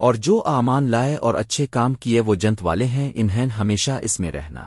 اور جو آمان لائے اور اچھے کام کیے وہ جنت والے ہیں انہیں ہمیشہ اس میں رہنا۔